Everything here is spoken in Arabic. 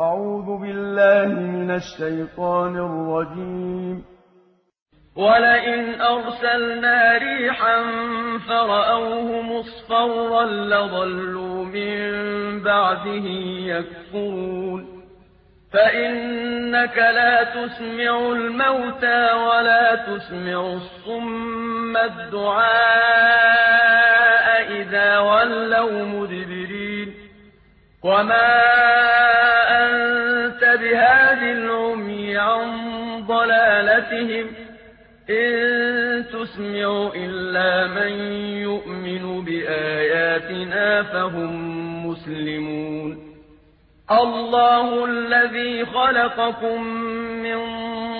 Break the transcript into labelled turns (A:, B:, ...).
A: أعوذ بالله من الشيطان الرجيم.
B: ولئن أرسلنا ريحا فرأوه مصفرا لظلوا من بعده يكفرون. فإنك لا تسمع الموتى ولا تسمع الصم الدعاء إذا ولوا مدبرين. وما عن ضلالتهم إن تسمع إلا من يؤمن بآياتنا فهم مسلمون الله الذي خلقكم من